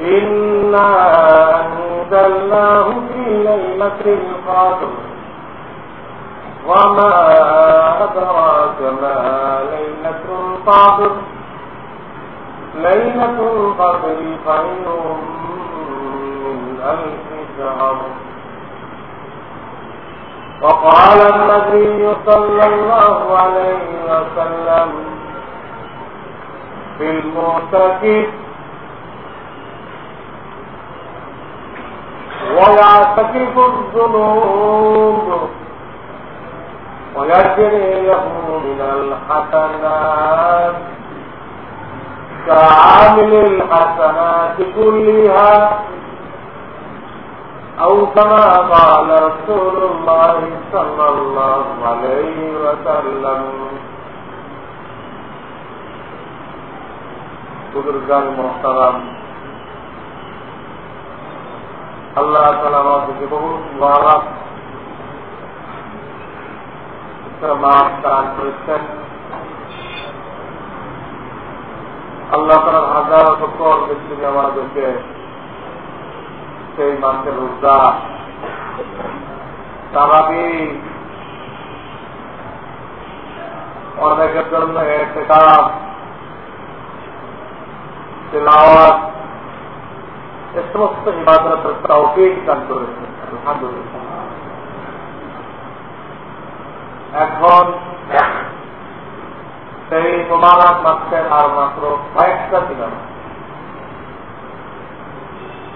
إنا أنزلناه في ليلة القدر. وما أدراك ما ليلة القدر؟ ليلة القدر خير من ألف شهر. وقال النبي صلى الله عليه وسلم في المعتكف ويعتكف الذنوب ويجري له من الحسنات كعامل الحسنات كلها أو كما قال رسول الله صلى الله عليه وسلم بزرگان محترم আল্লাহ তালা আমাদেরকে বহু মহারাজ মাফ দান করেছেন আল্লাহ তালার হাজার সকল ব্যক্তি আমাদেরকে সেই মাসের রোজা তারাবি অনেকের জন্য একটা কাজ তেলাওয়াত সমস্ত ইবাদতের দান করেছেন এখন সেই মোবারক মাসের আর মাত্র কয়েকটা দিন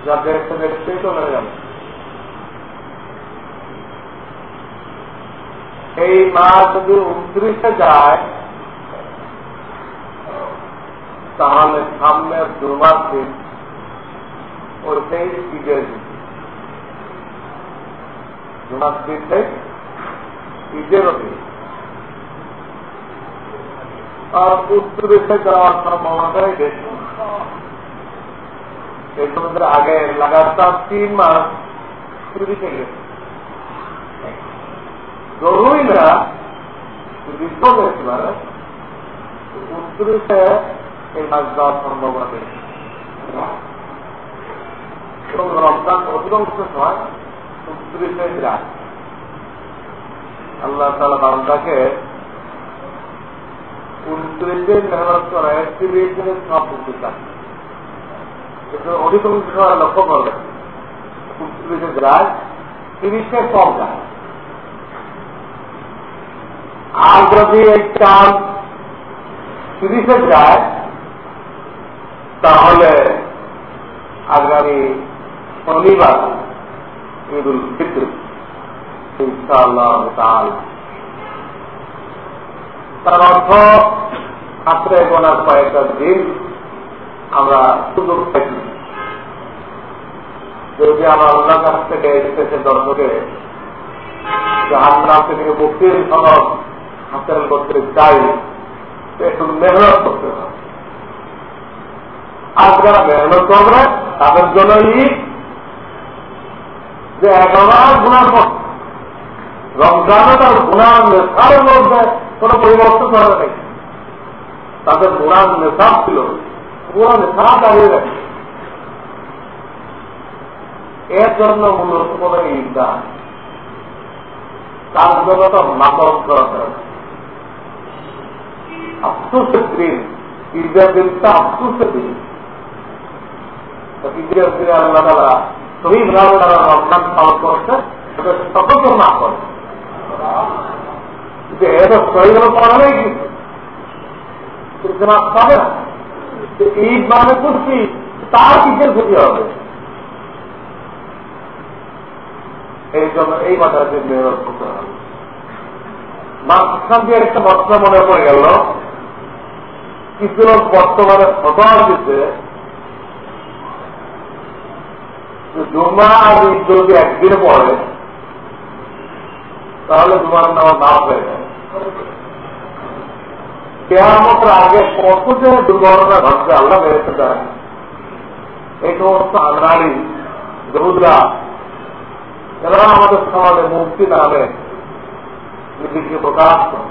যা দেখতে দেখতেই চলে গেল। এই মাস যদি উনত্রিশে যায়, তাহলে সামনে দুমাস দিন ওইটাই ঈদের দিন দুমাস দিনটাই ঈদেরও দিন আর উত্তরেতে যাওয়ার সম্ভাবনাটাই বেশি। এই সমুদ্রের আগে লাগাতার তিন মাস চুরি থেকে জরুরি না বিপদ হয়েছিল উত্তরিতে এই মাছ যাওয়ার সম্ভাবনা বেশি। এবং রমজান অধিকাংশ সময় আল্লাহ তালা বান্দাকে মেহনত সব চান। অধিকাংশ সময় লক্ষ্য যায় কম যায় আর যদি এই তিরিশে যায় তাহলে আগামী শনিবার ঈদ উল ফিত্র তার অর্থ হাতে গোনার কয়েকটা দিন আমরা সুযোগ পাইছি যদি আমরা আল্লাহ কাছ থেকে এসেছে দর্শকে জাহান্নাম থেকে মুক্তির সনদ হাসিল করতে চাই একটু মেহনত করতে হবে। আর মেহনত করবে তাদের জন্য ঈদ যে এগারো গুণার পর রমজানে তার গুণার নেশার মধ্যে কোনো পরিবর্তন করে নেই। তাদের গুণার নেশাব ছিল পুরো নেশা দাঁড়িয়ে গেছে এর জন্য মূলত কোনো তার জন্য তো করা আফসোসের দিন, ঈদের দিনটা দিন। ঈদের দিনে আল্লাহ তারা শহীদ ভাবে তারা রমজান পালন করছে সেটা সতর্ক না করে এটা পাবে না। ঈদ মানে খুশি, তার কিসের ক্ষতি হবে? এই জন্য এই একটা মশলা মনে পড়ে গেল। কিছু লোক বর্তমানে ফটোয়ার দিতে জুমা আর যদি একদিনে পড়ে, তাহলে জুমার নামা না হয়ে কেয়ামতের আগে কত যে দুর্ঘটনা আল্লাহ বেড়েছে এই সমস্ত দরুদরা এরা আমাদের সমাজে মুক্তি নামে নিজেকে প্রকাশ করে।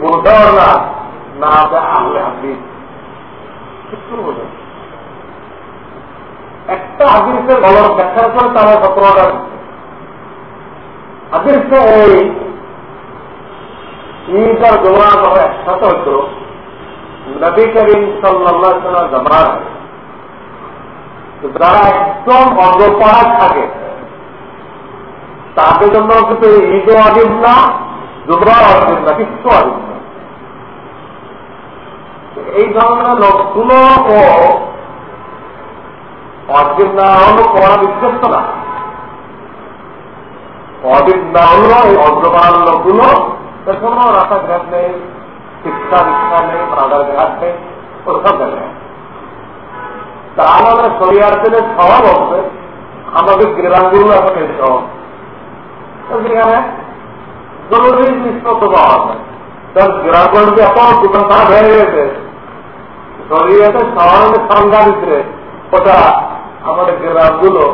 বলতেও না না আহলে বোঝে হাদিসের গলর ব্যাখ্যা করে তারা সতেরোটা হাদিসটা এই ঈদ আর জমা একসাথে হতো নবী করিম সাল্লাহ জমার যারা একদম অগ্রপাড়া থাকে, তাদের জন্য কিন্তু ঈদও অজিব না জুমরাও অজিব না কিছু অজিব না। এই ধরনের লোকগুলো অজিব না হলো করা বিশ্বস্ত না। অজিব না হলো এই অগ্রপাড়ার লোকগুলো কোনো রাস্তাঘাট নেই, শিক্ষা দীক্ষা নেই প্রাধার ঘাট নেই, ওসব জায়গায় তা আমাদের শরিয়ার থেকে স্বভাব হচ্ছে আমাদের গ্রামগুলো এখন এই সব। সেখানে জরুরি জিনিসপত্র পাওয়া যায়। তার দোকানপাট হয়ে গেছে। শরীরে শহরের সংজ্ঞা ওটা আমাদের গ্রামগুলো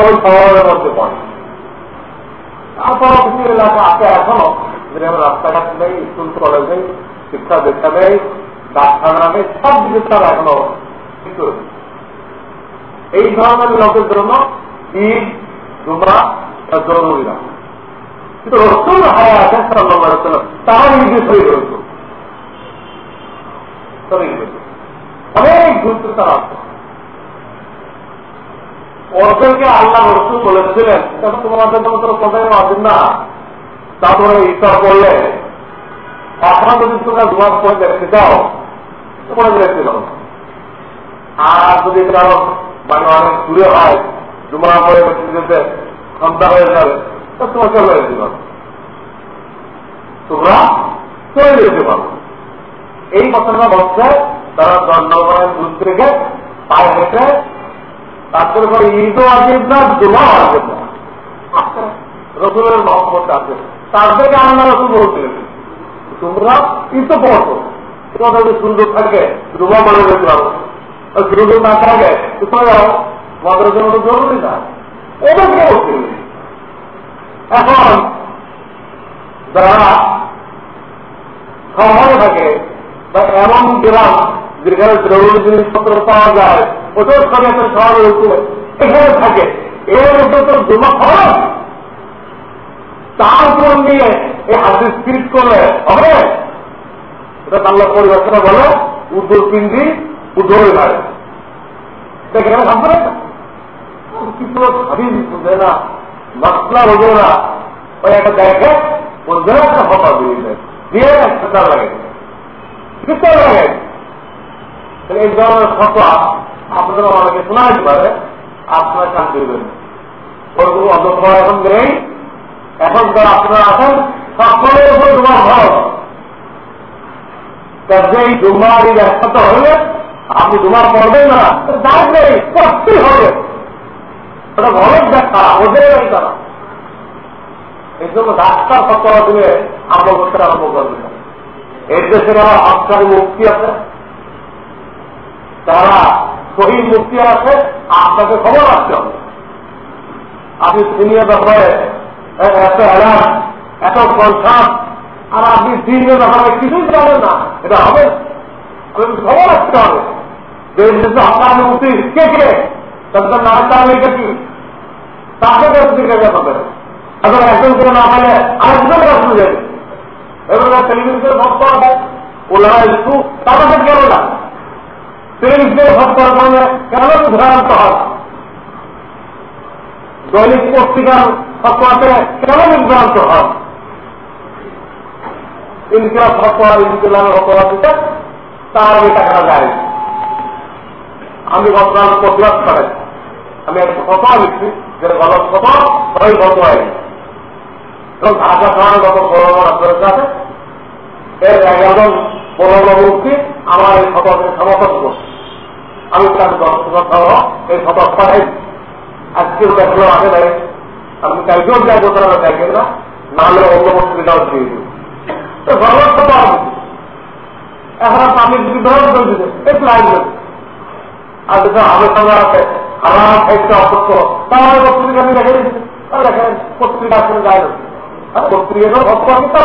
ওই শহরের মধ্যে পড়ে তারপর কিছু এলাকা আছে এখনও। যেখানে রাস্তাঘাট নেই, স্কুল, কলেজ নেই, শিক্ষা দীক্ষা নেই, ডাক্তাররা নেই, সব কিছু এখনও কিছু এই ধরনের লোকের জন্য ঈদ, জুমা জরুরি না। কিন্তু রসুল হায়া আছেন সাল্লাহ তার ঈদে শরীর রয়েছে অনেক গুরুত্ব তার আছে। ওদেরকে আল্লাহ রসুল বলেছিলেন তখন তোমাদের জন্য তোর কোথায় আসেন না? তারপরে ইচ্ছা করলে। এখন যদি তোমরা দুমাস পরে দেখতে চাও তোমরা দেখতে আর যদি কারও মানে অনেক দূরে হয় জুমা করে যেতে সন্ধ্যা হয়ে যাবে, তো তোমার চলে যেতে পারো তোমরা চলে যেতে পারো। এই কথাটা বলছে, তারা জন্মগ্রহণ বুঝতে রেখে পায়ে হেঁটে তারপরে পরে ঈদও আজিব না জুমাও আজিব না রসুলের তাদেরকে আল্লাহ রসুল বলছিলেন তোমরা যদি সুন্দর থাকে পারো। সুন্দর না থাকে তোমাদের জন্য জরুরি না। বলছিলেন এখন যারা থাকে বা এমন গ্রাম যেখানে জরুরি জিনিসপত্র পাওয়া যায়, ওটাও একটা শহরের উপরে এখানে থাকে, এর উপরে তো জমা খরচ তার উপর নিয়ে এই হাতে স্পিরিট করলে হবে? এটা বাংলা পরিভাষাটা বলে উদ্দুর পিন্ডি উদ্দোরে ভাড়ে না? একটা দেখে না দিয়ে লাগে। লাগে? এই ধরনের ফটোয়া আপনাদের আমাকে শোনা যেতে পারে, আপনারা কান দিবেন ওর কোনো এখন নেই। এখন যারা আপনারা আছেন, সকলের উপর তোমার ভয় যে এই জুমার এই একসাথে হলে আপনি জুমার পড়বেন না। দায় নেই করতেই হবে। ওটা ঘরের দেখা ওদের তারা এই জন্য ডাক্তার ফতোয়া দিলে আমল করতে আরম্ভ করবে এর দেশের আবার আফসারি মুক্তি আছে তারা শহীদ মুক্তি আছে, আপনাকে খবর রাখতে হবে। আপনি সিনিয়র ব্যাপারে এত অ্যালার্ট, এত কনসার্ট আর আপনি দিনের ব্যাপারে কিছুই জানেন না। এটা হবে। খবর রাখতে হবে। যে হকার মুক্তি কে কে? তাদের নাম তাহলে কি? তাকে জিজ্ঞাসা করবেন এখন একজন করে না পাইলে আরেকজন রাখতে যাবে এবার টেলিভিশনের একটু না টেলিভিশনের ভক্ত মানে কেন ভ্রান্ত হয় দৈনিক পত্রিকার ফটোয়াতে কেন বিভ্রান্ত হয় ইনকিলাব ফটোয়া ইনকিলামের ফটোয়া দিতে তার আমি টাকা যায় আমি গতকাল প্রতিবাদ করেন আমি একটা ফটোয়া লিখছি, যেটা গলত ফটো ওই ফটোয়াই এবং ঢাকা শহরে বড় বড় কাছে এর একজন বড় বড় মুক্তি আমার এই ফটোকে সমর্থন করছে। আমি তাকে দর্শক এই ফটো পাঠাই আজকেও দেখল আগে নাই আপনি কালকেও যাই হবে দেখেন না নাহলে অন্য পত্রিকাও দিয়ে দিন তো পাওয়া এখন আমি যদি ধরন দিতে একটু লাগবে আর যেটা সবার আছে। আমার খাইতে অসত্য তাহলে পত্রিকা আমি দেখে দিচ্ছি। পত্রিকা আসলে যায় না। পত্রিকাটাও ভক্ত আমি তো।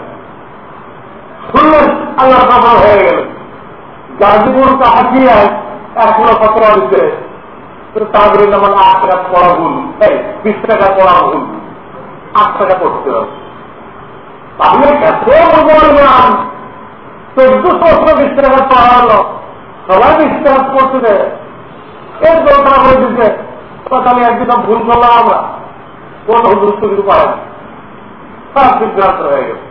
শুনলেন? আল্লাহ মহা হয়ে গেল। গাজীপুর কাহাটিয়ায় এখনও পত্র দিচ্ছে তাদের যেমন আট টাকা পড়া ভুল। বিশ টাকা পড়া ভুল। আট টাকা পড়তে হবে। তাহলে মুসলমান চোদ্দশো বছর বিশ টাকা পড়া হলো। সবাই বিশ টাকা পড়তে দেয়। এর দরকার হয়ে দিচ্ছে তাহলে একদিন ভুল করলাম আমরা। কোন হুজুর কিছু পারে না সব সিদ্ধান্ত হয়ে গেছে।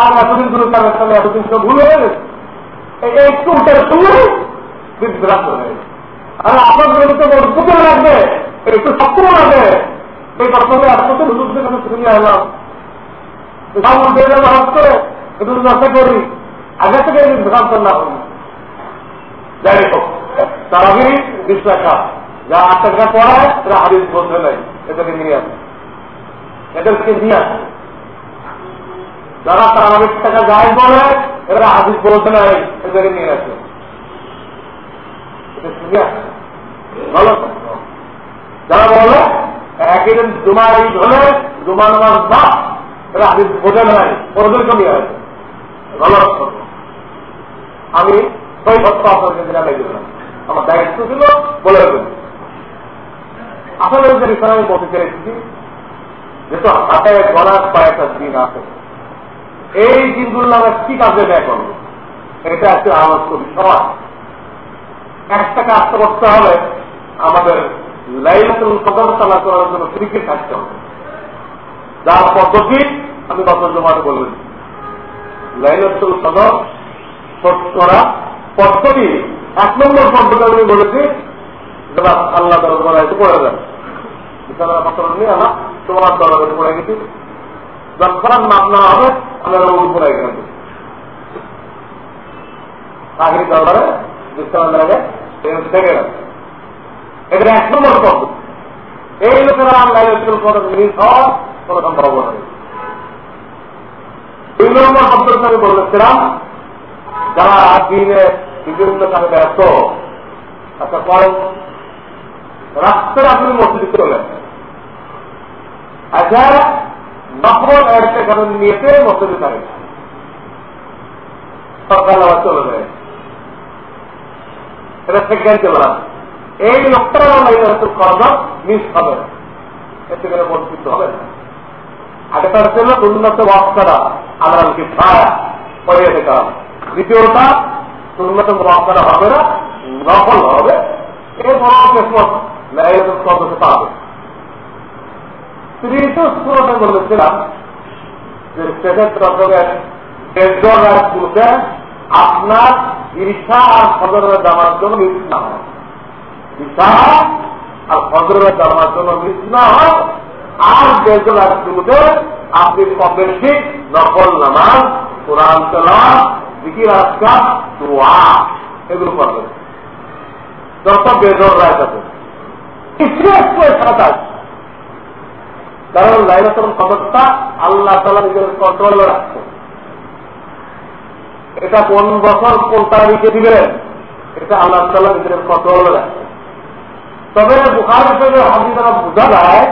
আর এতদিন ধরে তাদের সাথে এতদিন সব ভুল হয়ে গেছে। একটু উঠে শুনলে বিভ্রান্ত হয়ে গেছে। আর আপনার তো মজবুত লাগবে একটু শক্ত লাগবে এই বর্তমানে আসতে হুজুরদের কাছে শুনে এলাম উঠে গেল হট করে করি আগে থেকে বিভ্রান্ত না হই যাই হোক তারাগিরি বিশ্বাসা যা আট টাকা পড়ায়, তারা হাদিস বলতে নাই। এদেরকে নিয়ে আসে এদেরকে নিয়ে আসে যারা তারাবির টাকা যায় বলে, এরা হাদিস বলতে নাই এদেরকে নিয়ে আসে। ভালো যারা বলে একদিন জুমার ঈদ হলে জুমা নামাজ বা এরা হাদিস বোঝে নাই ওদেরকে নিয়ে আসে। গলত আমি ছয় সপ্তাহ জানাই দিলাম। আমার দায়িত্ব ছিল বলে দেবেন আসলে যে বিষয় আমি বলতে চেয়েছি, যেহেতু হাতে গলার পায়ে একটা দিন আছে এই আমরা কি কাজে ব্যয় করব? এটা একটা আলোচ্য বিষয় একটা কাজ করতে হবে, আমাদের লাইলাতুল কদর চালা করার জন্য ক্রিকেট থাকতে হবে। যার পদ্ধতি আমি গত জমাতে বলবেন লাইলাতুল কদর করা পদ্ধতি। এক নম্বর পদ্ধতি আমি বলেছি আল্লাহ দরবার পড়ে যাবে। বিছানার পাত্র আমরা তোমার দরবারে পড়ে গেছি। যখন মাপ নেওয়া হবে, আমরা থেকে গেছে এখানে পদ্ধতি এই লোকেরা করে আমি বলেছিলাম, যারা দিনে বিভিন্ন কাজে ব্যস্ত আচ্ছা করেন আপনি মসজিদে চলেন আচ্ছা নকল একটা কারণ নিয়েতে মসজিদে থাকে সরকার আবার চলে যায়। এটা বলা এই লোকটা করবা মিস হবে এতে করে বঞ্চিত হবে না। আগেটা ছিল উন্নত বক্তারা আমরা ছায়া পড়িয়ে দিতে দ্বিতীয়টা উন্নত বক্তারা হবে না নকল হবে। এরপর কেসমত কদরকে পাবে তৃতীয় সুরতে বলেছিলাম যে দেড়জন রাজগুলোকে আপনার ঈর্ষা আর সদরের জামার জন্য মিস হয়। ঈর্ষা আর সদরের জামার জন্য মিস হয়। আর দেড়জন রাজগুলোকে আপনি কম নকল নামাজ, কোরআন দোয়া এগুলো করবেন। যত বেজর রায় থাকে কারণ লাইলাতুল কদরটা আল্লাহ তালা নিজের কন্ট্রোলে রাখছে। এটা কোন বছর কোন তারিখে দিবেন? এটা আল্লাহ তালা নিজের কন্ট্রোলে রাখছে। তবে বুখার হিসেবে হাজিরা বোঝা যায়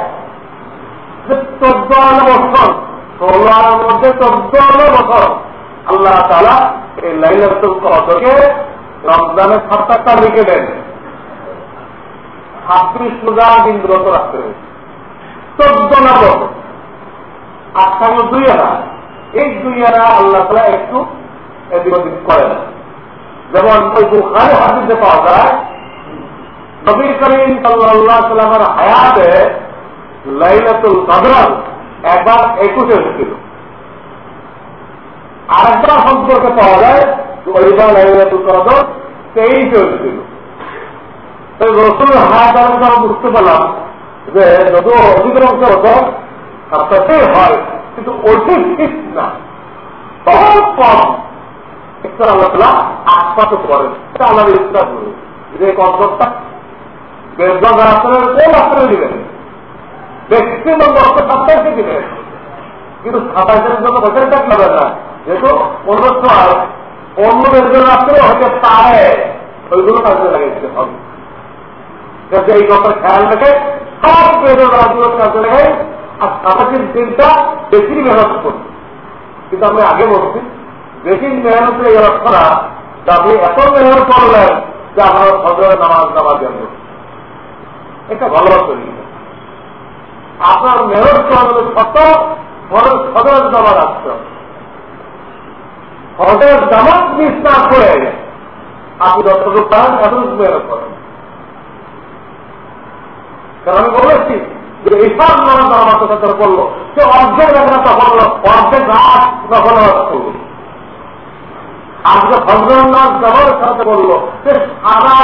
যে চোদ্দ আলো বছর ষোলো আলোর মধ্যে চোদ্দ আলো বছর আল্লাহ তালা এই লাইলাতুল কদরকে রমজানের সাতটা তারিখে দেন। ছাত্রিশ রোজা দিন ব্রত রাখতে হয়েছে। চোদ্দ আর সঙ্গে দুই আনা এই দুই আনা আল্লাহ তালা একটু এদিক ওদিক যেমন ওই বুখারে হাদিসে পাওয়া যায়, নবীর করিম সাল্লাহ সাল্লামের হায়াতে লাইলাতুল কদর একবার একুশে হয়েছিল আরেকবার সম্পর্কে পাওয়া যায় ওইবার লাইলাতুল কদর তেইশে হয়েছিল রসুল হায়াত আমরা বুঝতে পারলাম যে যত অধিকাংশ হতো হয়, কিন্তু অধিক ঠিক না। বহুত কম। ইফতার আল্লাহ আশপাত করেন। এটা আল্লাহ ইচ্ছা করবে যে বেদবাগ আসনের কোন দিবেন? দিবেন। কিন্তু সাতাইশের জন্য বছর নেবেন না। যেহেতু অন্য সময় অন্য আসলে হতে পারে ওইগুলো কাজে লাগাইতে এই কথা খেয়াল রেখে সব কাজে লাগাই আর সাতাশের দিনটা বেশি মেহনত করি কিন্তু আমি আগে বলছি, বেশি মেহনতে না যে আপনি এত মেহনত করলেন যে আপনার ফজরের নামাজ নামাজ এটা আপনার মেহনত শত নামাজ আসতে হবে। জামাত মিস না করে আপনি যতটুকু পারেন এতটুকু মেহনত করেন। কারণ আমি বলেছি যে এইসব আমার সাথে করল সে অর্ধেক একটা তখন অর্ধেক রাত তখন আজকে ফজর নাচ জবর সাথে বলল, সে সারা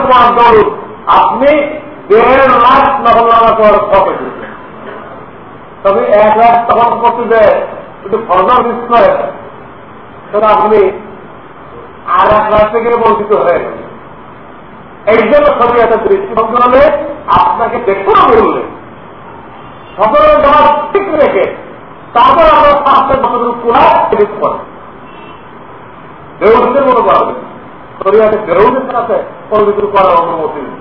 তোমার দৌড় আপনি দেড় লাখ নকল শখে তবে এক লাখ তখন করতে দেয় কিন্তু ফজর মিস তাহলে আপনি আর এক লাখ থেকে বঞ্চিত হয়ে এই জন্য শরীয়তে দৃষ্টিভঙ্গ হলে আপনাকে দেখুন বললে। সকলের জবাব ঠিক রেখে তারপর আমরা স্বাস্থ্যের মতো পুরা ফিরিত করেন বেউসের মতো করাবেন শরীয়তে বেউসের সাথে কোনো কিছু করার অনুমতি নেই।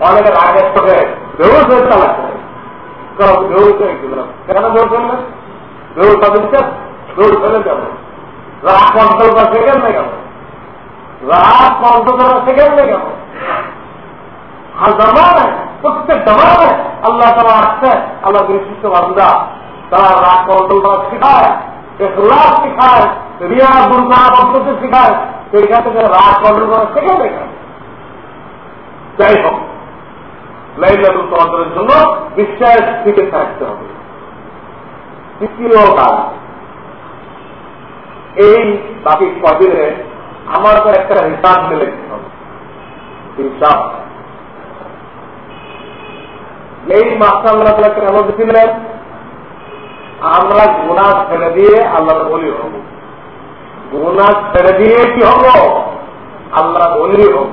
অনেকের আগের থেকে বেউস হয়ে চালাচ্ছে হয়ে গেলাম কেন হবে বেউস ফেলে যাবে রাগ কন্ট্রোল করা সেকেন্ড না কেন রাগ কন্ট্রোল করা সেকেন্ড না কেন আর জমানে প্রত্যেক জমানে আল্লাহ তারা আসছে, আল্লাহ বিশিষ্ট বান্দা, তারা রাগ কন্ট্রোল করা শেখায়, এখলাস রিয়া দুর্গা পদ্ধতি শেখায়, সেইখান থেকে রাগ কন্ট্রোল করা শেখে দেখেন যাই হোক, লাইলাতুল কদরের জন্য বিশ্বাস থেকে থাকতে হবে। তৃতীয় কাজ। এই বাকি কদিনে আমার তো একটা হিসাব মিলে হিসাব এই মাসটা আল্লাহ তালা কেন দিলেন আমরা গুণা ছেড়ে দিয়ে আল্লাহর বলি হব। গুণা ছেড়ে দিয়ে কি হব? আল্লাহ বলি হব।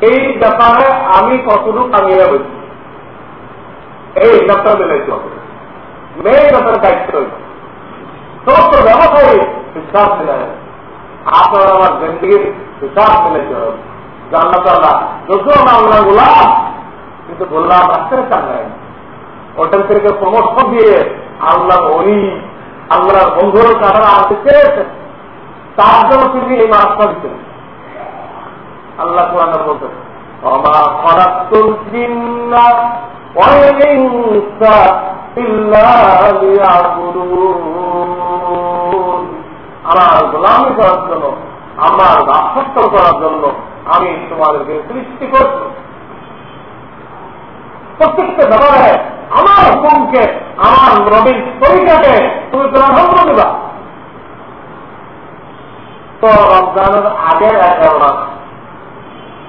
এই ব্যাপারে আমি কতটুকু কামিয়ে বলছি? এই হিসাবটা মিলাইতে হবে। মেয়ে ব্যাপারে দায়িত্ব সমস্ত ব্যবসায়ী হিসাব ফেলে আপনার আমার জিন্দিগির হিসাব ফেলেছে জান্নাত আল্লাহ যদিও না কিন্তু গোলাম রাখতে চান নাই থেকে সমর্থ দিয়ে আল্লাহ অলি, আল্লাহর বন্ধুর কারণে চেয়েছেন তার জন্য তিনি এই মারাত্মা আল্লাহ কোরআন বলতেন অমা খরাত্তুল আমার গোলামি করার জন্য, আমার দাসত্ব করার জন্য আমি তোমাদেরকে সৃষ্টি করছি। প্রত্যেকটা ব্যাপারে আমার হুকুমকে, আমার নবীর তরিকাকে তুমি প্রাধান্য দেবা। তো রমজানের আগের মাস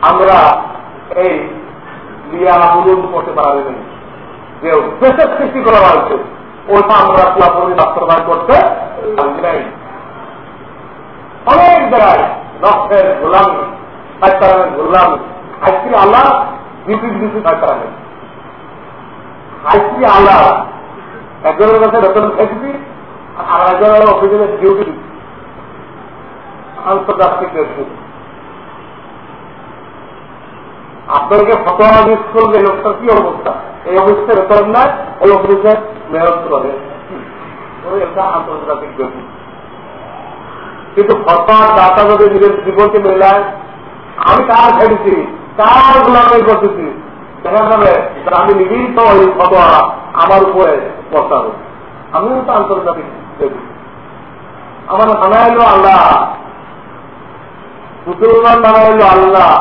আমরা এই বিয়া বুলুন করতে পারিনি। যে উদ্দেশ্যের সৃষ্টি করা হয়েছে ওটা আমরা পুরাপুরি বাস্তবায়ন করতে নাই। অনেক জায়গায় নষ্টের গোলামি সাইতারামের গোলামি। আজকে আল্লাহ বিপরীত বিপরীত সাইতারামের আজকে আল্লাহ। একজনের কাছে বেতন খেয়েছি, আর একজনের অফিসের ডিউটি আন্তর্জাতিক আপনাকে ফটোয়া মিস করলে লোকটার কি অবস্থা? এই অবস্থায় বেতন নেয় ওই অফিসে মেহনত করে। এটা আন্তর্জাতিক গতি কিন্তু ফটোয়ার দাতা যদি নিজের জীবনকে মেলায়, আমি কার খেয়েছি কার গোলামি করতেছি দেখা আমি নিজেই তো ওই ফটোয়া আমার উপরে বসাবো আমিও তো আন্তর্জাতিক আমার নানা এলো আল্লাহ। মুসলমান নানা এলো আল্লাহ।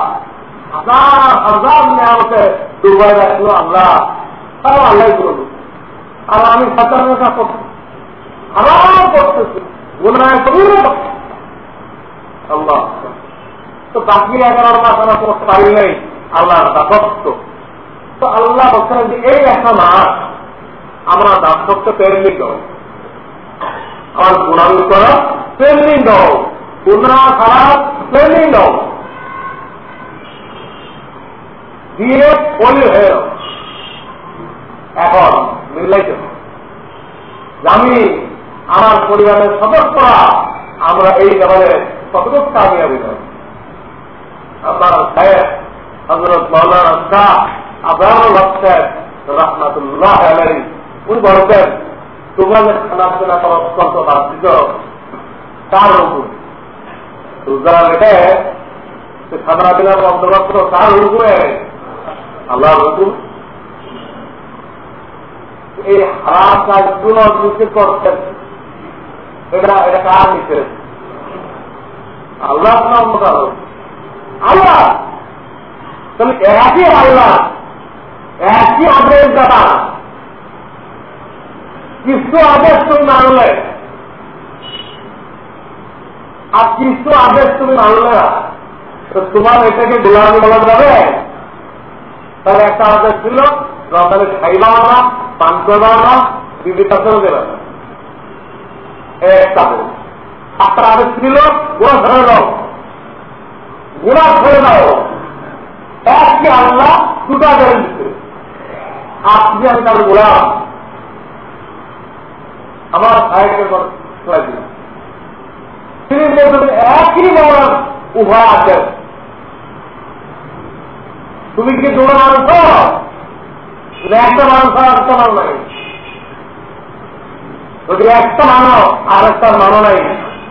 হাজার হাজার নিয়ামতে দুবাই রাখল আল্লাহ। তাও আল্লাহ করব আর আমি সাধারণতা করছি। আমার করতেছি। গুণায় কবির আল্লাহ। তো বাকি এগারো মাস আমরা করতে পারি নাই। আল্লাহ দাসত্ব। তো আল্লাহ বলছেন যে এই একটা মাস আমরা দাসত্ব পেরেন্ডিং দাও আমার গুণামি করা পেন্ডিং দাও গুণা খারাপ পেন্ডিং দাও দিয়ে পলি হয়ে এখন মিলাইতে আমি আমার পরিবারের সদস্যরা আমরা এই ব্যাপারে কতটুকু কামিয়াবি নয়। আপনার সাহেব হজরত মৌলানা শাহ আবরাম হচ্ছেন রহমাতুল্লাহ আলাই উনি বলতেন তোমাদের পিনা করা। অত্যন্ত বাধ্য তার উপর রোজা রেখে খানা পিনার অন্তর্গত তার উপরে আল্লাহ হুকুম। এই হারাম কাজগুলো নিচে করছেন। এটা এটা কার নিচে আল্লাহ আল্লাহ! তাহলে একই আল্লাহ, একই আদেশ দাদা কিছু আদেশ তুমি মানলে। আর কিছু আদেশ তুমি মানলে তো তোমার এটাকে গোলামি বলা যাবে? তাহলে একটা আদেশ ছিল তাহলে খাইবাও না, পান করবাও না কাছেও দেবে না। একটা একটা আদেশ ছিল গোড়া ধরে দাও গোড়া ধরে দাও একটি আল্লাহ দুটা দিচ্ছে আপনি আমি তার গোলাম আমার তিনি বলছেন, একই বলার উভয় আছেন। তুমি কি দুটো মানুষ একটা মানুষ একটা মানুষ নাই। একটা মানো আর একটা মানো নাই।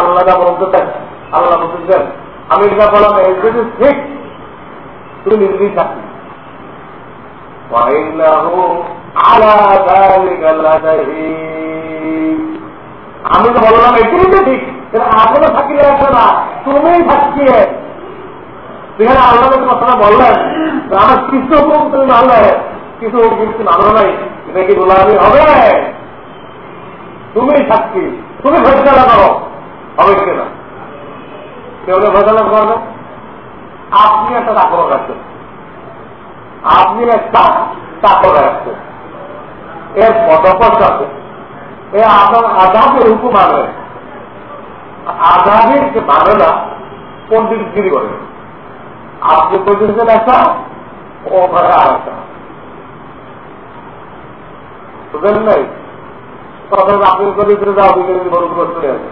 আল্লাহ বলতেছেন আল্লাহ বলতেছেন আমি এটা বললাম, এই যদি ঠিক, তুমি নিজেই থাকি। আমি তো বললাম এটাই তো ঠিক আপনি থাকিলে আছে না তুমি থাকি সেখানে আল্লাহ কথাটা বললেন আমার কিছু হুকুম তুমি মানলে, কিছু হুকুম কিছু মানো নাই, এটা কি গোলামি হবে? তুমি সাক্ষী তুমি ফেসলা করো হবে কিনা কেউ ফেসলা করবে আপনি একটা চাকর রাখছেন। আপনি একটা চাকর রাখছেন। এর পদপথ আছে। এ আপনার আজাদের হুকুম আনবে আজাদের যে মানে না পন্ডিতগিরি করে আপনি পর্যন্ত একটা, ও ঘরে আর বুঝলেন নাই? তখন আপনি ভিতরে যাও দুই কেজি গরুগুলো চলে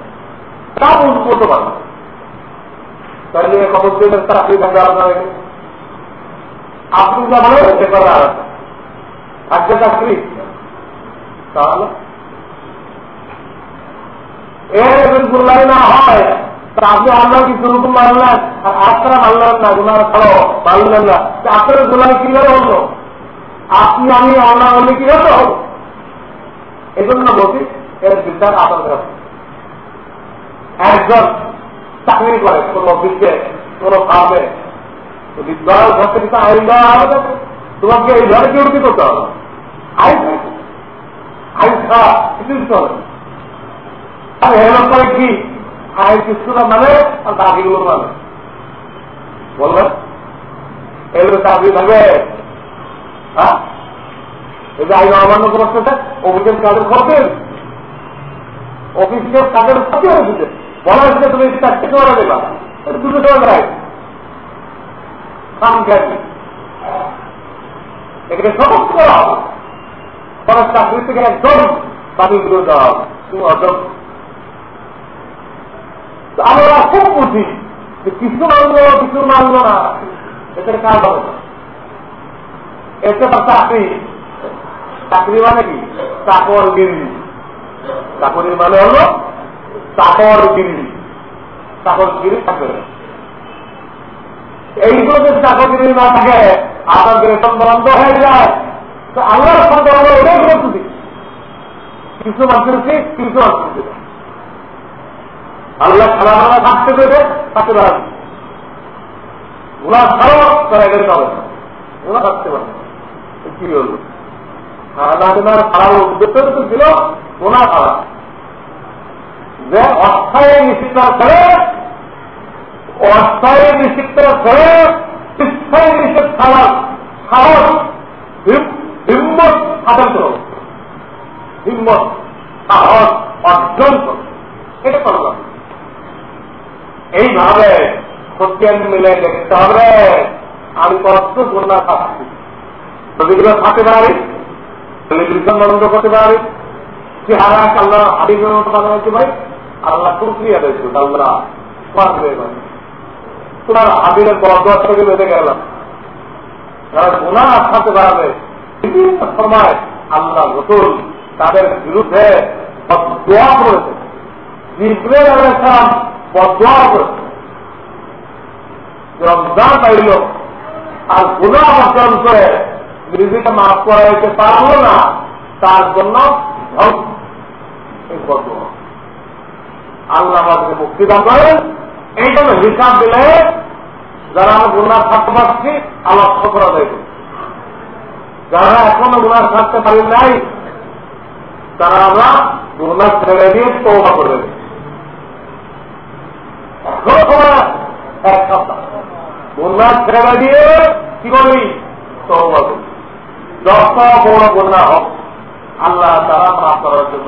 তা বলতে পারে তাহলে খবর দিয়ে আপনি থাকবে আপনার আপনি যা বলে, সে করে থাকবে চাকরি তাহলে? হয় আপনি হলো? আপনি, আমি এই বলছি, এর বিচার আপনার কাছে একজন চাকরি করে কোন অফিসে, কোন ফার্মে। বিদ্যালয় ঘর থেকে আইন দেওয়া হবে তোমাকে এই ঘরে কি করতে হবে? আইন চলে আর কি? আইন মানে আর মানে? বলবেন? এগুলো চাকরি থাকবে হ্যাঁ? এই যে আইন অমান্য করতেছে অফিসের কাজের করবেন অফিসের কাজের ক্ষতি হয়েছে বলা হয়েছে তুমি চারটে করে দেবা। দুটো সময় রায় খামখেয়ালি এখানে সমস্ত করা হবে। পরে চাকরি থেকে একদম করে দেওয়া হবে আমরা খুব বুঝি যে কিছু কিছু না। কাজ হবে এতে চাকরি। চাকরি মানে কি? চাকর গিরি চাকরির মানে হলো গিরি থাকবে। এইগুলো যদি না থাকে আপনার হয়ে যায়। তো ওটাই থাকতে দেবে পারে গুলা ছাড়াও তারা এদেরগুলা থাকতে পারে কি হল খারাপ উদ্দেশ্য তো ছিল গোনা খারাপ যে অস্থায়ী নিষিদ্ধ করে অস্থায়ী নিষিদ্ধ করে স্থায়ী নিষেধ খাওয়ার সাহস হিম্মত সাধন করো। হিম্মত সাহস অর্জন করো। এটা করলাম এইভাবে সত্যেন মিলে দেখতে হবে। আমি কত গুণা খাচ্ছি নদীগুলো থাকতে পারি, টেলিভিশন বন্ধ করতে পারি, চেহারা আল্লাহ হাবিবের মতো হয়েছে আল্লাহ আল্লাহ হাবিবের বরদোয়া থেকে বেঁধে গেলাম। গুণা আল্লাহ তাদের বিরুদ্ধে রমজান পাইল, আর গুণা অর্জন করে নিজেকে মাফ করা যেতে পারল না, তার জন্য আল্লাহ আমাদেরকে মুক্তি দান করেন। এই জন্য হিসাব দিলে যারা আমরা গুণার থাকতে পারছি আল্লাহ করা যায় যারা এখনও গুণার থাকতে পারি নাই তারা আমরা গুণার ছেড়ে দিয়ে তৌবা করে এখনও সময় এক সপ্তাহ। ছেড়ে দিয়ে কি করি তৌবা করি। যত বড় গুণা হোক, আল্লাহ তারা মাফ করার জন্য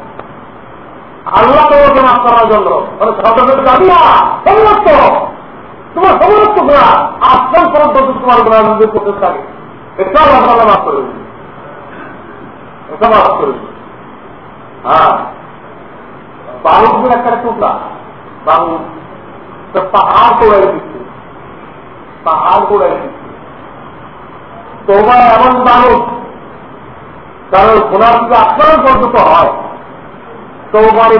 আল্লাহ তোমাকে মাফ করার জন্য। সমস্ত। তোমার সমস্ত গুণা আসমান পর্যন্ত তোমার গুণা নিজে করতে থাকে এটা আল্লাহ মাফ করে দিবে এটা মাফ করে দিবে হ্যাঁ। বালুদের একটা টুকরা। পাহাড় তোলাই দিচ্ছে। পাহাড় করে তোমার এমন মানুষ কারণ গুণার যদি আক্রমণ পর্যন্ত হয়। তোমার এই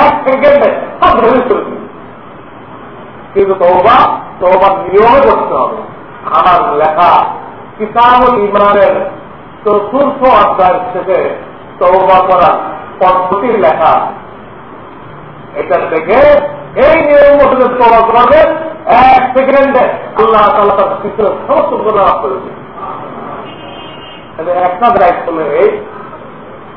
এক সেকেন্ডে সব ভেঙে চলবে কিন্তু তৌবা তৌবার নিয়মে করতে হবে। আমার লেখা কিতাবুল ইমরানের চতুর্থ অধ্যায় থেকে তৌবা করার পদ্ধতির লেখা। এটা থেকে এই নিয়ম মতো তৌবা করাবে, এক সেকেন্ডে আল্লাহ তালা তার ভিতরে সমস্ত করে একটা দায়িত্ব এই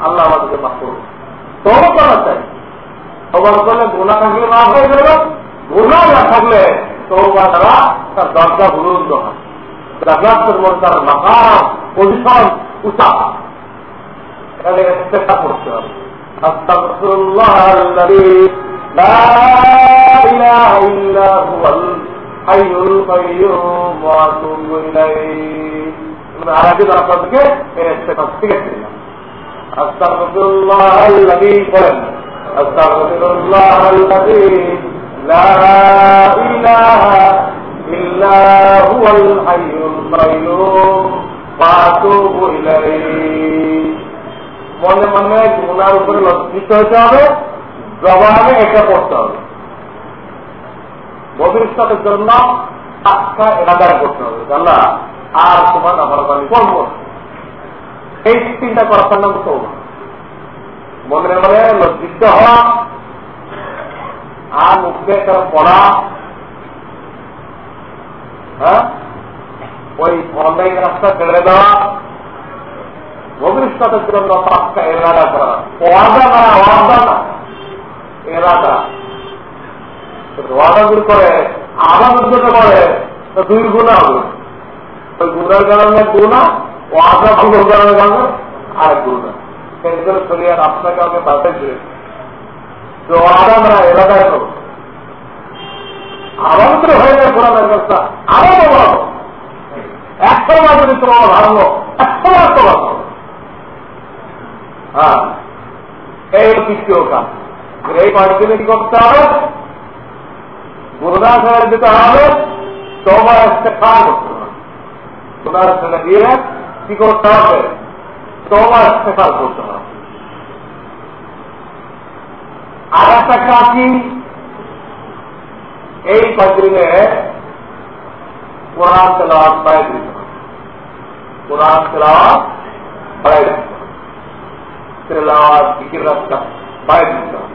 আল্লাহ আমাদেরকে মাফ করুন। তবু করা চাই। সবার করলে গোনা থাকলে মাফ হয়ে গেল গোনা না থাকলে তবু তারা তার দরজা বুলন্দ হয়। জাগ্রাস্তের তার মাথা পজিশন উঁচা চেষ্টা করতে হবে। আস্তাগফিরুল্লাহ আল্লাযী লা ইলাহা ইল্লা হুয়াল হাইয়ুল কাইয়্যুম ওয়া আতুবু ইলাইহি। আমরা থেকে মনে মনে গুনার উপরে লজ্জিত হতে হবে জবাবে এটা করতে হবে। ভবিষ্যতের জন্য আচ্ছা এলাকার করতে হবে। জানা আর তোমার আমার করব না। এই চিন্তা করার জন্য মনে মনে লজ্জিত হওয়া আর মুখে পড়া হ্যাঁ? ওই অনলাইন রাস্তা ছেড়ে দেওয়া ভবিষ্যতের জন্য পাক্কা এরাদা করা ওয়াদা না ওয়াদা না এরাদা ওয়াদা দূর করে, আবার করে, তো দুই গুণা হবে। ওই গুণার কারণে গুণা ওয়াদা ভুলের কারণে কারণে আরেক গুণা সেই জন্য শরীর আপনাকে আমাকে পাঠাইছে তো ওয়াদা না এরাদায় করো আবার তো হয়ে যায় কোরআনের কাজটা আরও বড় একশো বার যদি তোমার ভাঙলো একশো বার তোমার হ্যাঁ এই তৃতীয় কাজ। এই কয়েকদিনে কি করতে হবে? গুরুদা ছেড়ে দিতে হবে। তোমার একটা কাজ করতে হবে। গুরুদার ছেড়ে দিয়ে কি করতে হবে? তোমার একটা কাজ করতে হবে। আর একটা কাজ কি এই কয়েকদিনে কোরআন তেলাওয়াত বাড়াই দিতে হবে। কোরআন তেলাওয়াত বাড়াই দিতে হবে। তেলাওয়াত বিকির রাস্তা বাড়াই দিতে হবে।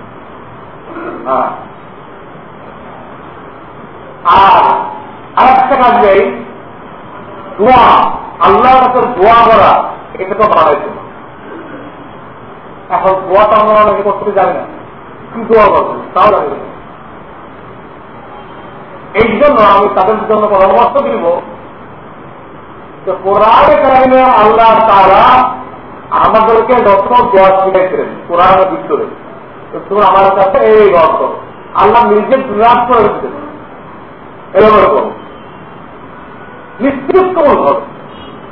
হ্যাঁ। আর আরেকটা কাজ নেই দোয়া। আল্লাহ কাছে দোয়া করা, এটা তো বাড়াইছে এখন দোয়াটা আমরা অনেকে করতে জানি না। কি দোয়া করব? তাও লাগে এই জন্য আমি তাদের জন্য পরামর্শ দিব যে কোরআনে কারণে আল্লাহ তারা আমাদেরকে যত দোয়া শিখেছিলেন কোরআনের ভিতরে। তুমি আমার কাছে এই গল্প। আল্লাহ নিজে বিরাট করে রেখেছিলেন এরকম। নিশ্চিত কোন হবে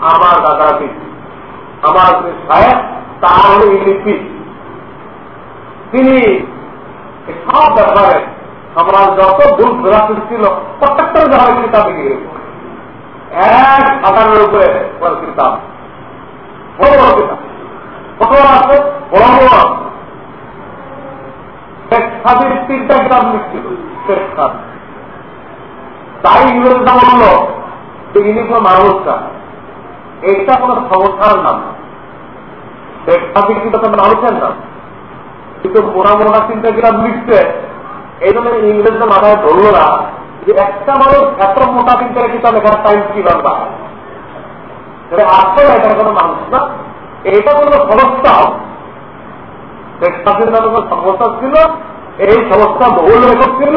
আমার দাদাটি আমার সাহেব তার তিনি সব ব্যাপারে আমরা যত ভুল ফেরাতে ছিল প্রত্যেকটা যাওয়ার কিতাবে এক হাজারের উপরে ওর কিতাব। বড় বড় কিতাব। কত আছে, বড় বড়। সাদির তিনটা কিতাব লিখছিল, শেখ সাদ তাই ইংরেজরা বলল ইনি কোন মানুষটা, এটা কোন সংস্থার নাম না। সাদির কিন্তু মানুষের নাম। কিন্তু মোনা মোনা চিন্তা কিতাব লিখছে, এই জন্য ইংরেজদের মাথায় ধরল না যে একটা মানুষ এত মোটা চিন্তা কিতাব লেখার টাইম কি দরকার আসলে এটার কোনো মানুষ না। এটা কোনো শেখ সাদির নামে কোন সংস্থা ছিল, এই সংস্থা বহুল লেখক ছিল।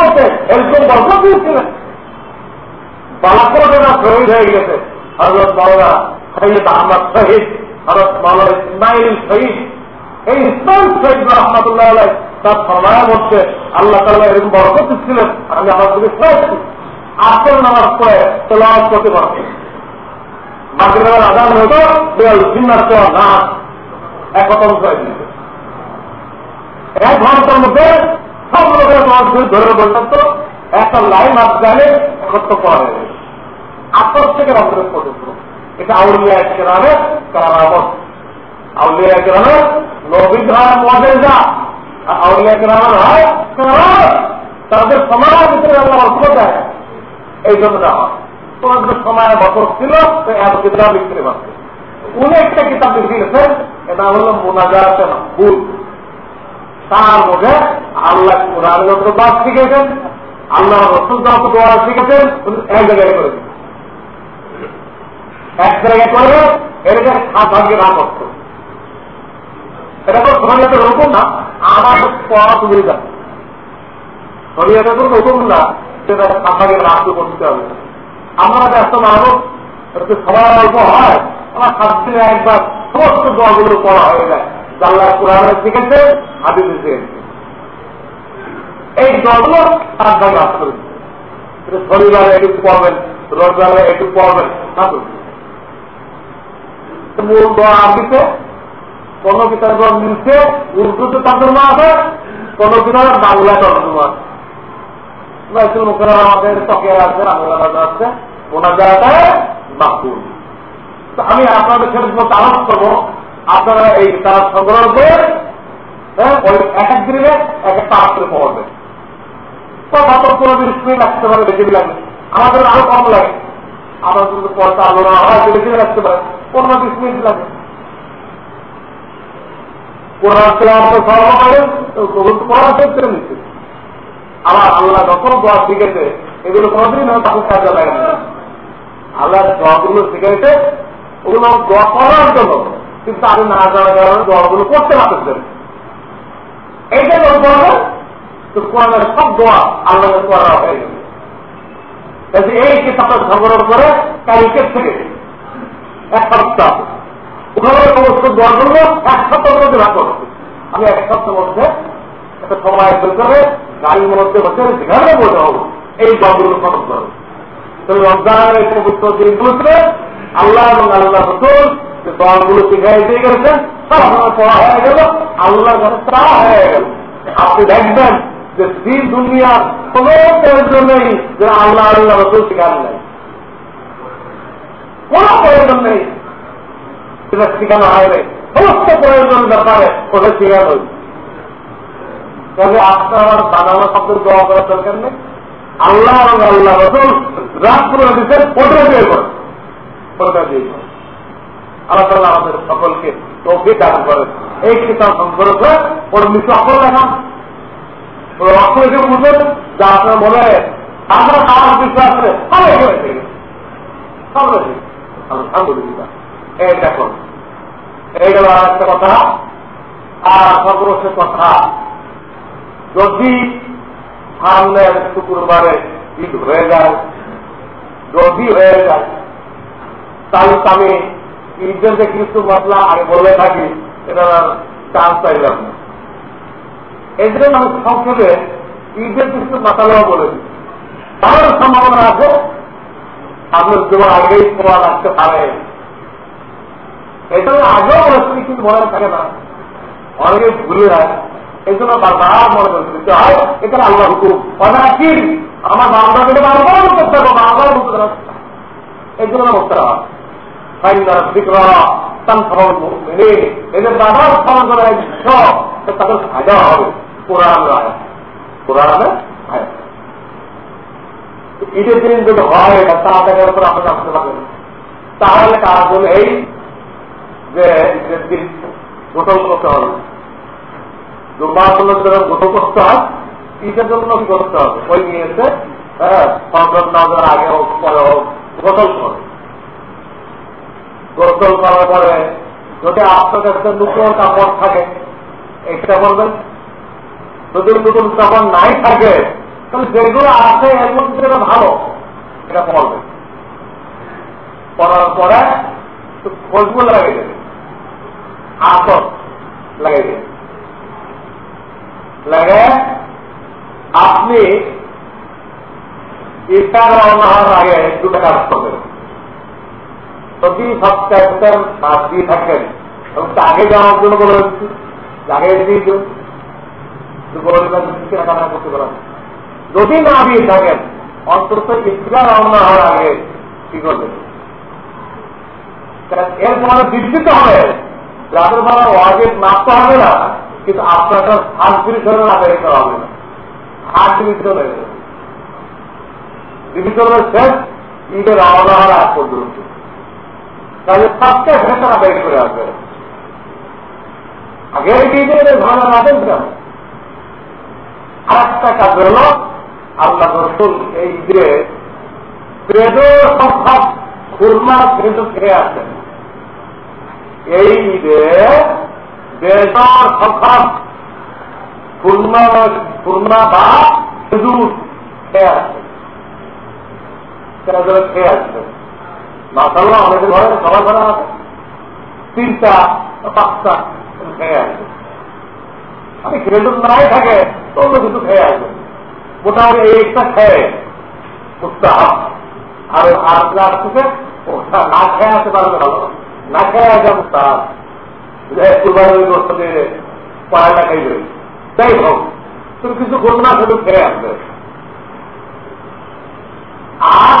একজন বর্ষ দিয়েছিলেন বালাকোট ওনার শহীদ হয়ে গেছে হজরত মাওলা সৈয়দ আহমদ শহীদ হজরত মাওলা ইসমাইল শহীদ এই ইসমাইল শহীদ রহমতুল্লাহ আলাই তার সময়ের মধ্যে আল্লাহ তালা এরকম বরকত ছিলেন আমি আমার দিকে শুনেছি আসল নামাজ পড়ে তেলাওয়াত করতে পারছি মাগরিবের আজান হতো বেল সিন্নার দেওয়া না একতম করে দিয়েছে এক ঘন্টার মধ্যে সব ধরে বলতো একটা লাইন একত্র করা হয়ে থেকে পর্যন্ত এটা আউলিয়া কেরামের আউলিয়া কেরামের যা আউলিয়া হয় তাদের সমাজের ভিতরে অর্থ দেয়। এই জন্য দেওয়া তোমাদের সময় বছর ছিল তো এত কিতাব লিখতে পারছে উনি একটা কিতাব লিখে গেছেন, এটা হলো মোনাজাতে ভুল। তার মধ্যে আল্লাহ কোরআন বাদ শিখেছেন আল্লাহ রসুল যত দোয়া শিখেছেন এক জায়গায় করে এক জায়গায় করে এটাকে সাত ভাগে না করতো এটা তো শরীয়তে রকম না, আমার পড়া যাবে শরীয়তে তো রকম না সেটা সাত ভাগে রাখতে করতে হবে। আমরা ব্যস্ত মানুষ সবার অল্প হয় আমার সাত দিনে একবার সমস্ত দোয়াগুলো পড়া হয়ে যায়। আল্লাহ কোরআনে শিখেছে হাদিসে শিখেছে। এই দলগুলো তার ভাগে লাভ করে শনিবারে একটু পড়বেন, রবিবারে একটু পড়বেন না মূল দোয়া আরবিতে কোন কিতাব মিলছে, উর্দুতে তর্জমা আছে, কোন কিতাব বাংলায় তর্জমা আছে। আমাদের আছে বাংলা আছে ওনার জায়গাটায় বাকুল আমি আপনাদের ক্ষেত্রে তালাশ করব। আপনারা এই তারা সংগ্রহ করে হ্যাঁ, এক এক দিনে এক একটা লাগে আমাদের আরও কম লাগে। আমার আমার আল্লাহ যখন দোয়া শিখেছে এগুলো তাকে কাজে লাগে না আল্লাহ দোয়াগুলো শিখেছে ওগুলো দোয়া করার জন্য। কিন্তু আমি না জানার কারণে দোয়াগুলো করতে তো কোরআনের সব দোয়া আল্লাহ করা হয়ে। গেছে এই কিতাবটা সংগ্রহ করে থেকে এক সপ্তাহ। ওখানে সমস্ত দোয়াগুলো এক মধ্যে ভাগ করছে আমি এক সপ্তাহের মধ্যে একটা সময় বের করে গাড়ির মধ্যে বসে যেখানে বসে হব এই দোয়াগুলো করব রমজানের এই দিনগুলোতে আল্লাহ এবং আল্লাহ যে দলগুলো শিখাই দিয়ে আমার পড়া হয়ে গেল আল্লাহ চা হয়ে গেল। আপনি দেখবেন যে দিন দুনিয়া কোন প্রয়োজন নেই যে আল্লাহ আল্লাহ, রসুল শিখান নেই। কোন প্রয়োজন নেই। সেটা শিখানো হয় নাই। সমস্ত প্রয়োজন ব্যাপারে ওটা শিখানো তবে আপনার বানানো শব্দের দোয়া করার দরকার নেই। আল্লাহ আল্লাহ, রসুল রাষ্ট্র দিচ্ছেন ওটা দিয়ে করে ওটা দিয়ে করে আল্লাহ তাল্লাহ আমাদের সকলকে তৌফিক দান করেন। এই কিতাব সংগ্রহ করে ওর মিশু অকল দেখান বুঝবেন যা আপনার মনে আমরা আমার বিশ্বাস করে কথা। আর কথা, যদি শুক্রবারে ঈদ হয়ে যায়, যদি হয়ে যায়, তাহলে আমি ঈদের যে কিছু মশলা আগে বলে থাকি এটা চান্স পাইলাম না। এই জন্য আমি সংক্ষেপে ঈদের কিছু মাতালাও বলে দিচ্ছি তাহলে সম্ভাবনা আছে, আপনার জন্য আগেই পড়া রাখতে পারে। জন্য আগেও বলেছি কিন্তু মনে থাকে না। অনেকে ভুলে যায়, এই জন্য বারবার মনে করতে দিতে হয় এখানে আল্লাহ হুকুম। কথা কি আমার বাংলা থেকে বারবার করতে হবে, বারবার বলতে এই জন্য বলতে হবে হবে। ঈদের দিন যদি হয় তাহলে কাজ হল এই যে ঈদের দিন গোসল করতে হবে। দুর্ভাগ্যের জন্য গোসল করতে হয়, ঈদের জন্য কি করতে হবে? ওই নিয়েছে হ্যাঁ সংসদ নামাজের আগে হোক, পরে হোক, গোসল গোসল করার পরে যদি আপনার কাছে নতুন কাপড় থাকে এটা বলবেন, যদি নতুন কাপড় নাই থাকে, তাহলে যেগুলো আছে এর মধ্যে ভালো, এটা পড়বে পড়ার পরে খোঁজগুলো লাগিয়ে দেবে আসর লাগিয়ে দেবে লাগে আপনি ইফতার রওনা হওয়ার আগে দুটো কাজ করবেন যদি সপ্তাহে মাছ দিয়ে থাকেন তখন আগে যাওয়ার জন্য বলে দিচ্ছি আগে দিয়ে যদি না দিয়ে থাকেন, অন্তত ইফতার রওনা হওয়ার আগে কি করবেন? এর পরে বিস্তৃত হবে। রাতের বেলা ওয়াজেব মাপতে হবে না, কিন্তু আপনার হাত ডিভিশনের আদায় করা হবে না। ডিভিশন হয়ে যাবে ডিভিশনের শেষ, ঈদের রওনা হওয়ার আগ পর্যন্ত। তাহলে সবটা ভেতর আদায় করে আসবে। আগে ঈদের ভালো আদেন কেন আর কাজ হল, আল্লাহ রসুল এই ঈদে ক্রেডো সংখ্যক খুরমা ক্রেডো খেয়ে আসেন। এই ঈদে দেড়শোর সংখ্যক খুরমা খুরমা বা খেয়ে আসবে খেয়ে আসবে মাসাল্লাহ আমাদের ঘরে সবার ঘরে আছে। তিনটা পাঁচটা খেয়ে আসবে। আমি খেজুর নাই থাকে অন্য কিছু খেয়ে আসবে। মোটামুটি এই একটা খেয়ে উৎসাহ আর আর ক্লাস ওটা না খেয়ে আসতে পারবে ভালো না খেয়ে আসে উৎসাহ কুরবানি করতে দিয়ে পড়াটা খাইবে যাই। হোক, তুমি কিছু ঘটনা শুধু খেয়ে আসবে। আর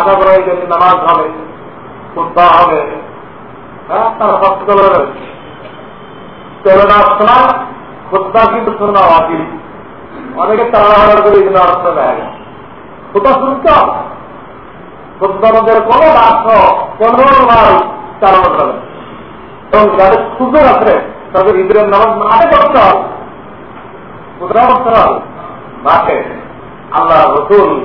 আধা করে যদি নামাজ হবে, খুদ্া হবে হ্যাঁ তারা সব করে তেরোটার সময় খুদ্া কিন্তু শোনা অচিল অনেকে তাড়াহাড়া করে জন্য অর্থ দেয় শুনতে হবে খুদ্া মধ্যে কোনো রাষ্ট্র পনেরো মাল চালানো যাবে এবং যাদের সুযোগ আছে, তাদের ঈদের নামাজ মাঠে করতে হবে। কোথাও করতে হবে। মাঠে। আল্লাহ রসুল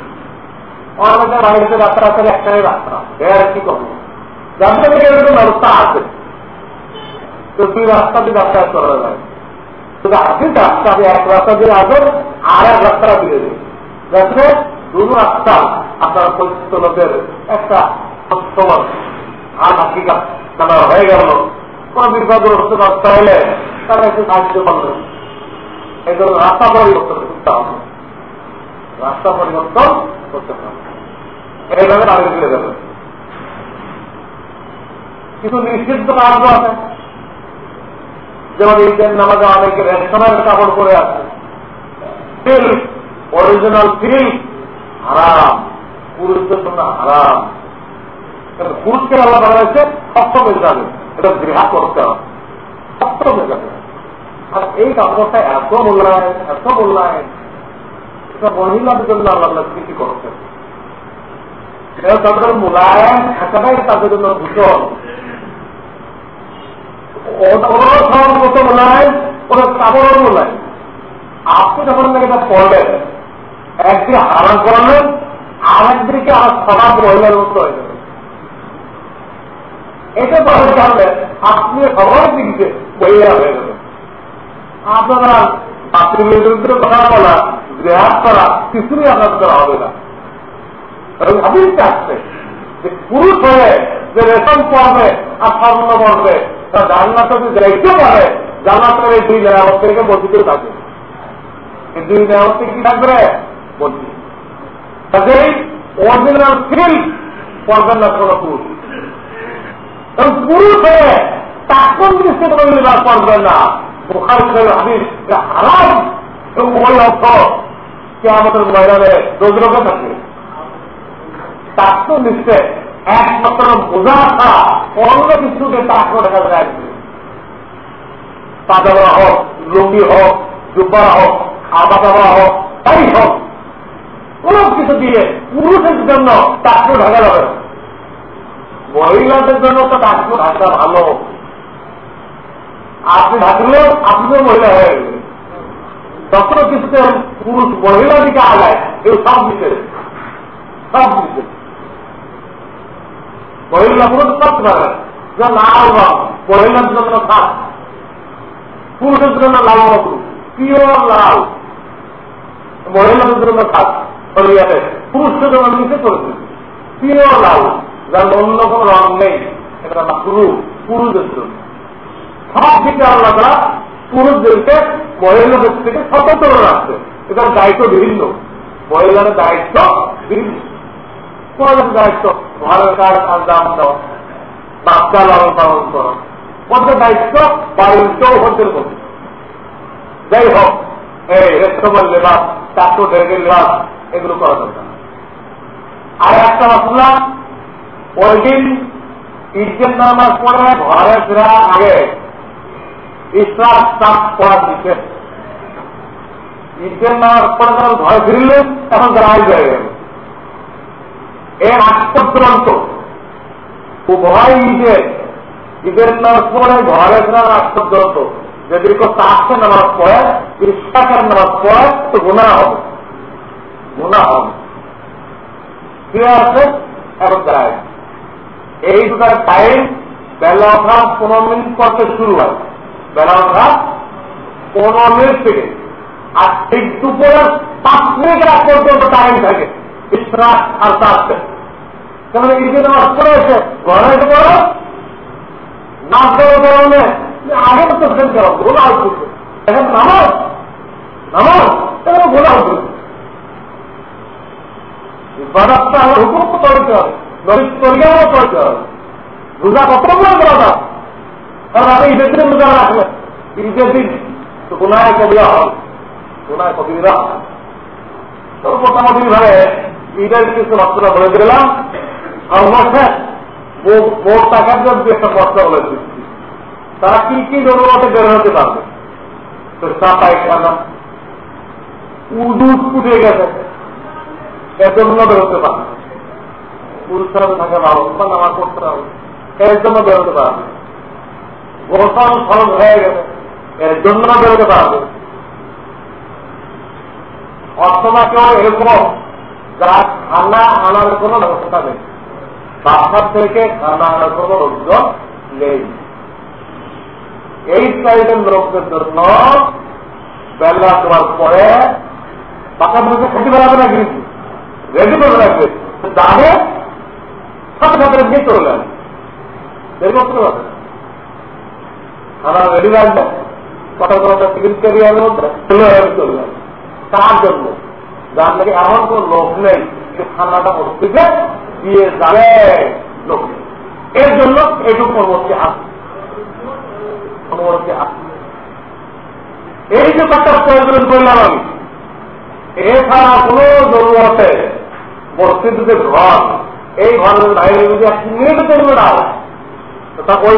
রাস্তা আছে একটাই রাস্তা এর কি করব? রাস্তা থেকে তো দুই রাস্তা দিয়ে যাতায়াত রাস্তা দিয়ে রাস্তা আসেন আর এক রাস্তাটা দিয়ে দিন। যাতে রাস্তা আপনার পরিচিত লোকের একটা সময় আর হাকিকা হয়ে গেল। কোন বিপদগ্রস্ত রাস্তা হলে তারা একটু সাহায্য করবেন এই জন্য রাস্তা পরিবর্তন করতে হবে। রাস্তা পরিবর্তন করতে হবে। এইভাবে তাদের ফিরে যাবে কিছু নিষিদ্ধ কাজ আছে। যেমন ঈদের নামাজে অনেকে রেশনের কাপড় পরে আছে। তেল অরিজিনাল ফিল হারাম। পুরুষদের জন্য হারাম। পুরুষকে আল্লাহ বলা হয়েছে সপ্তম যাবে। এটা গৃহা করতে হবে। সপ্তম যাবে। আর এই কাপড়টা এত মূল্যায়ন এত মূল্যায়ন এটা মহিলাদের জন্য আল্লাহ সৃষ্টি করছেন তাদের মূল্যায়ন থাকাটাই তাদের জন্য ভূষণ। মতো মূল্যায়ন ওরা কাপড়ের মূল্যায়ন আপনি যখন এটা পড়বেন একদিকে হারাম করালেন আর একদিকে আমার সমাজ মহিলার মতো হয়ে যাবে। এটা বলার কারণে আপনি সবার দিকে মহিলা হয়ে যাবেন আপনারা বাথরুমের বিরুদ্ধে কথা বলা রেহাত করা কিছুই আপনার করা হবে না। এবং হাদিসটা আসছে যে পুরুষ হয়ে যে রেশন পড়বে আর স্বর্ণ পড়বে তা জান্নাতে যদি যাইতে পারে জান্নাতের এই দুই নেয়ামত থেকে বর্ধিত থাকে এই দুই নেয়ামত থেকে কি থাকবে? বর্ধিত কাজেই অরিজিনাল ফিল পড়বেন না কোনো পুরুষ। এবং পুরুষ হয়ে তাকন দৃষ্টি কোনো নির্বাচ করবেন না। বোখার হাদিস হারাম এবং ওই অর্থ কে আমাদের রোগে থাকে তাক্য নিচ্ছে একমাত্র বোঝা ছাড়া অন্য কিছুকে তাক্য দেখা যায়। পাজামা হোক, লুঙ্গি হোক, জুব্বা হোক খাওয়া দাওয়া হোক, তাই হোক, কোন কিছু দিয়ে পুরুষের জন্য তাক্য ঢাকা যাবে মহিলাদের জন্য তো তাক্য ঢাকা ভালো। আপনি ঢাকলেও আপনিও মহিলা হয়ে গেলেন। তখন কিছুতে পুরুষ মহিলা দিকে আগায় এই সব দিতে সব দিতে মহিলা পুরুষ করতে পারে লাল রং, মহিলার জন্য খাস পুরুষের জন্য মধু পিওর লাল। মহিলাদের জন্য খাস শরিয়াতে পুরুষের জন্য নিচে করেছে পিওর লাল। যার অন্য কোন রং নেই। এটা পুরুষ পুরুষের জন্য। সব দিকে আল্লাহ পুরুষদেরকে মহিলাদের থেকে স্বতন্ত্র রাখছে। এটার দায়িত্ব বিভিন্ন মহিলার দায়িত্ব বিভিন্ন দায়িত্ব ঘরের কাজ আঞ্জাম বাচ্চা লালন পালন করা কোনটা দায়িত্ব বাড়ির চৌহদের যাই হোক, এই রেস্টবল লেবাস চারটো ডেগের লেবাস, এগুলো করা দরকার। আর একটা মশলা, ওই দিন ঈদের নামাজ পড়ে ঘরে ফেরার আগে ইসলাম স্টাফ পড়া দিচ্ছে ঈদের নামাজ পড়ে যখন ঘরে ফিরলেন তখন গ্রাম হয়ে গেল। এর আত্মগ্রন্থ উভয় ঈদের ঈদের নামাজ পড়ে ঘরে ফেরার আত্মগ্রন্থ যদি কেউ চারশো নামাজ পড়ে ইস্তাকের নামাজ পড়ে, তো গুণা হবে। গুণা হবে। কি আছে? এখন দাঁড়ায়। এই দুটার টাইম বেলা ওঠা পনেরো মিনিট পরে শুরু হয়। বেলা আর ঠিক দুপুরের পাঁচ মিনিট আগ পর্যন্ত টাইম থাকে। ইসরাক আর কেন ঈদে নামাজ পড়ো তো ফেলতে হবে গোলা উঠছে এখন নামাজ? নামাজ? এখন কত করা কারণ আপনি ঈদের রোজা রাখবেন ঈদের দিন তো কোনায় কবিরা হবে কোনায় কবিরা হবে তো মোটামুটি ভাবে ঈদের কিছু মাত্রা বলে দিলাম। সর্বশেষ মোট টাকার জন্য একটা মশলা বলে দিচ্ছি। তারা কি কি জরুরতে বের হতে পারবে? তো পায়খানা। উদুদ উঠে গেছে। এর জন্য বেরোতে পারবে পুরুষরা থাকে ব্যবস্থা নামাজ করতে হবে। এর জন্য বেরোতে পারবে গোসল ফরজ হয়ে গেছে এর জন্য বেরোতে পারবে। অথবা কেউ এরকম যারা খানা আনার কোন ব্যবস্থা নেই। বাসার থেকে খানা আনার কোন লোকজন নেই। এই সাইডের লোকদের জন্য বেলা দেওয়ার পরে বাসার মধ্যে খেতে বেড়াবে না কিন্তু রেডি করে রাখবে। যাবে সাথে সাথে নিয়ে চলে যাবে। পারবে খানা রেডি রাখবে কথা কথা টিকিট ক্যারিয়ারের মধ্যে চলে যাবে চলে যাবে। তার জন্য যার নাকি এমন কোন লোক নেই যে খানাটা মসজিদে দিয়ে যাবে। লোক এর জন্য এইটুকু পরবর্তী আসবে পরবর্তী আসবে এই যে কথা প্রয়োজন করলাম আমি, এছাড়া কোন জরুরতে মসজিদে ঘর, এই ঘরের বাইরে যদি এক মিনিট জন্য দাও তা ওই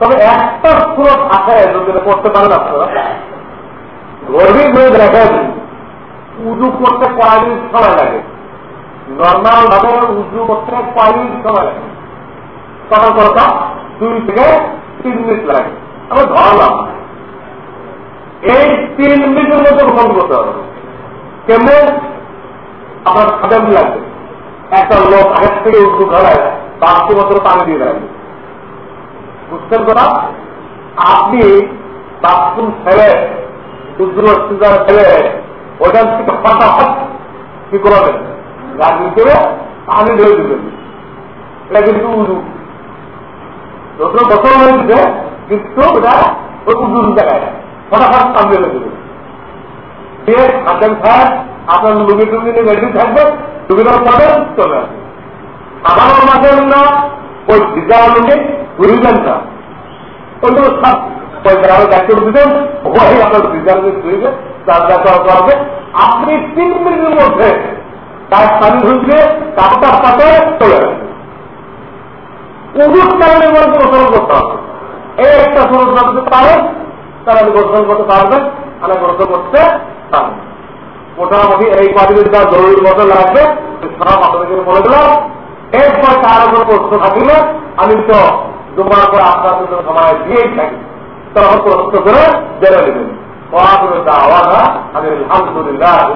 তবে একটা পুরো থাকে যদি করতে পারেন আপনারা। গরিব হয়ে দেখেন উজু করতে কয় মিনিট সময় লাগে। নর্মাল ভাবে উজু করতে কয় মিনিট সময় লাগে। তখন কথা দুই থেকে তিন মিনিট লাগে। আমি ধরলাম এই তিন মিনিটের মধ্যে গ্রহণ করতে হবে। কেমন? আপনার খাদাম লাগবে। একটা লোক আগের থেকে উঁচু ধরায় বাকি বছর পানি দিয়ে। দেয় বুঝতেন কথা? আপনি বাথরুম ছেড়ে উজ্জ্বল সিজার ছেড়ে, ওখান থেকে ফটাফট কি করবেন? গাড়ি করে পানি ঢেলে দিবেন। এটা কিন্তু উজু। যত বছর হয়েছে কিন্তু ওটা ওই উজুর ফটাফট পানি দিবেন। দিয়ে আপনার লুগি টুগি নিয়ে রেডি থাকবে টুকিটার পরে চলে আসবে। আমার মাঝে না, ওই ভিজা লুগে ঘুরিবেন না ওইগুলো সব পয়সা আরও দায়িত্ব ওই আপনার ভিজা লুগে তার আপনি তিন মিনিটের মধ্যে তার পানি ধুইলে কাপটা পাতে চলে কারণে গোসল করতে হবে। এই একটা সরজ করতে পারেন তারা গোসল করতে পারবেন আমি গোসল করতে পারবেন মোটামুটি এই কদিন যা জরুরি মতো লাগবে সব আপনাদেরকে বলে দিলাম। এরপর তার উপর প্রশ্ন থাকিলে আমি তো দুবার করে আপনার জন্য সময় দিয়েই থাকি। তখন প্রশ্ন করে জেনে নেবেন। আওয়াজ আমি আলহামদুলিল্লাহ।